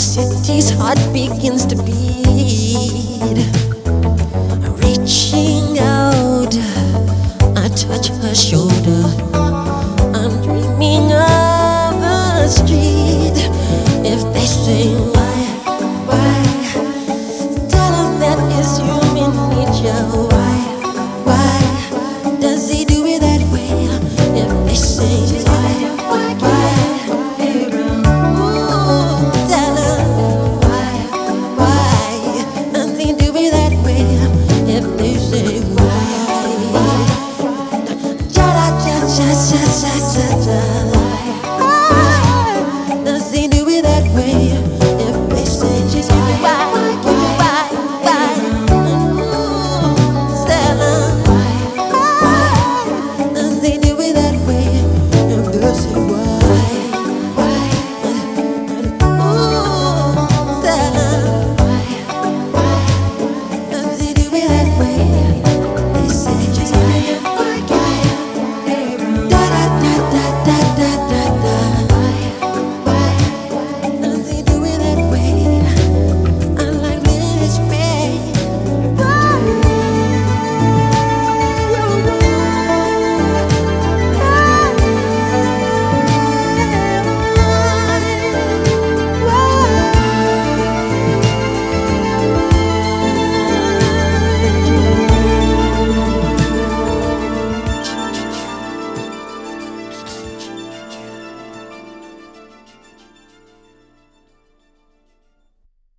the city's heart begins to beat. Reaching out, I touch her shoulder. I'm dreaming of a street. If they say,